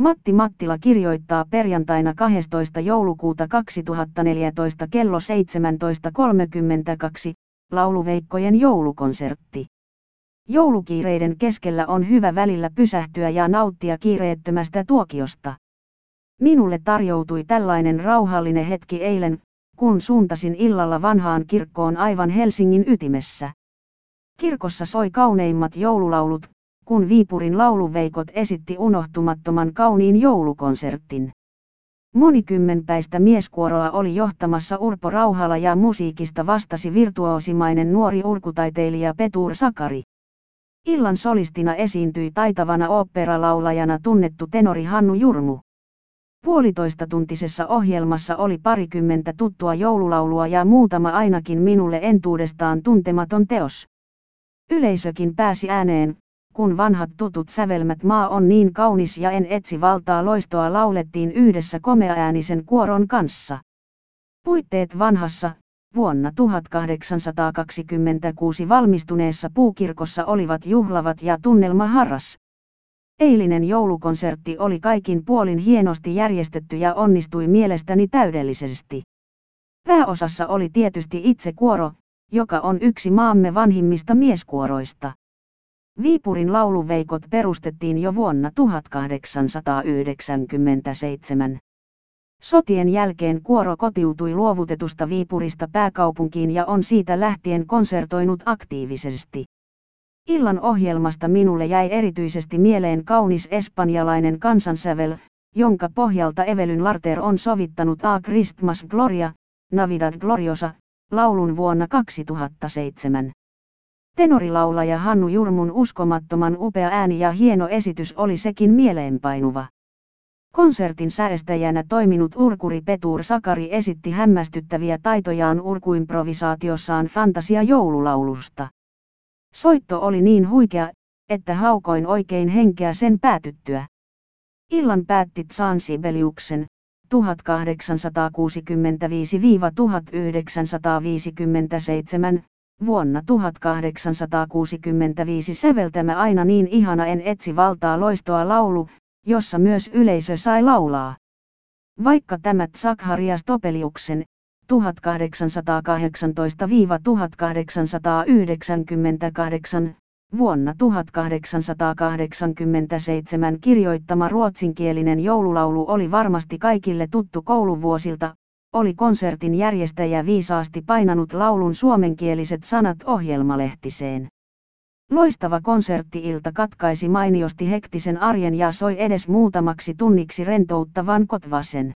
Matti Mattila kirjoittaa perjantaina 12. joulukuuta 2014 kello 17.32, lauluveikkojen joulukonsertti. Joulukiireiden keskellä on hyvä välillä pysähtyä ja nauttia kiireettömästä tuokiosta. Minulle tarjoutui tällainen rauhallinen hetki eilen, kun suuntasin illalla vanhaan kirkkoon aivan Helsingin ytimessä. Kirkossa soi kauneimmat joululaulut, kun Viipurin lauluveikot esitti unohtumattoman kauniin joulukonsertin. Monikymmenpäistä mieskuoroa oli johtamassa Urpo Rauhala ja musiikista vastasi virtuoosimainen nuori urkutaiteilija Petur Sakari. Illan solistina esiintyi taitavana oopperalaulajana tunnettu tenori Hannu Jurmu. Puolitoista tuntisessa ohjelmassa oli parikymmentä tuttua joululaulua ja muutama ainakin minulle entuudestaan tuntematon teos. Yleisökin pääsi ääneen, kun vanhat tutut sävelmät maa on niin kaunis ja en etsi valtaa loistoa laulettiin yhdessä komeaäänisen kuoron kanssa. Puitteet vanhassa, vuonna 1826 valmistuneessa puukirkossa olivat juhlavat ja tunnelma harras. Eilinen joulukonsertti oli kaikin puolin hienosti järjestetty ja onnistui mielestäni täydellisesti. Pääosassa oli tietysti itse kuoro, joka on yksi maamme vanhimmista mieskuoroista. Viipurin lauluveikot perustettiin jo vuonna 1897. Sotien jälkeen kuoro kotiutui luovutetusta Viipurista pääkaupunkiin ja on siitä lähtien konsertoinut aktiivisesti. Illan ohjelmasta minulle jäi erityisesti mieleen kaunis espanjalainen kansansävel, jonka pohjalta Evelyn Larter on sovittanut A Christmas Gloria, Navidad Gloriosa, laulun vuonna 2007. Tenorilaulaja Hannu Jurmun uskomattoman upea ääni ja hieno esitys oli sekin mieleenpainuva. Konsertin säästäjänä toiminut urkuri Petur Sakari esitti hämmästyttäviä taitojaan urkuimprovisaatiossaan fantasia joululaulusta. Soitto oli niin huikea, että haukoin oikein henkeä sen päätyttyä. Illan päätti Sibeliuksen, 1865-1957, vuonna 1865 säveltämä aina niin ihana en etsi valtaa loistoa laulu, jossa myös yleisö sai laulaa. Vaikka tämä Zakharias Topeliuksen, 1818-1898, vuonna 1887 kirjoittama ruotsinkielinen joululaulu oli varmasti kaikille tuttu kouluvuosilta, oli konsertin järjestäjä viisaasti painanut laulun suomenkieliset sanat ohjelmalehtiseen. Loistava konserttiilta katkaisi mainiosti hektisen arjen ja soi edes muutamaksi tunniksi rentouttavan kotvasen.